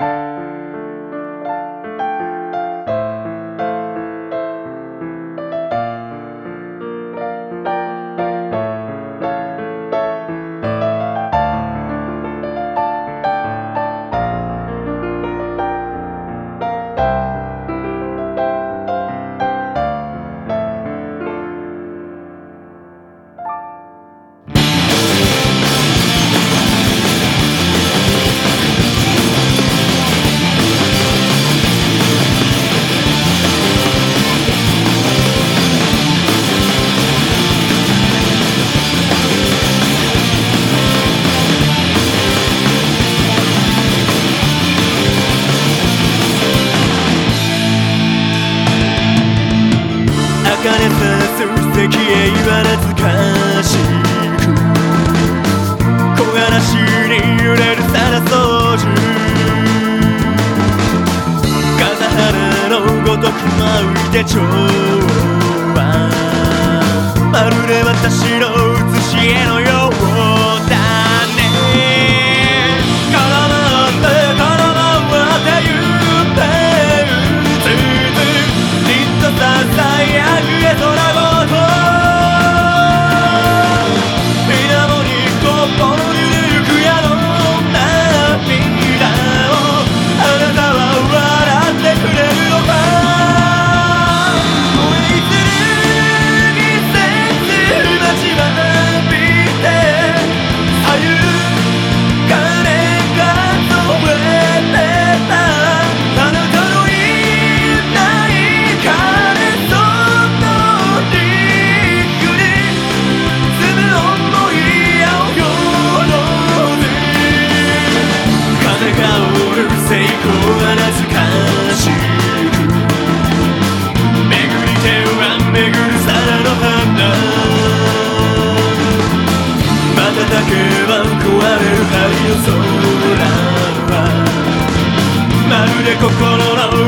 Música へわえ今かしく木枯らしに揺れるただ操縦風原のごとく舞いて蝶はまるで私の写し絵のよう。で心の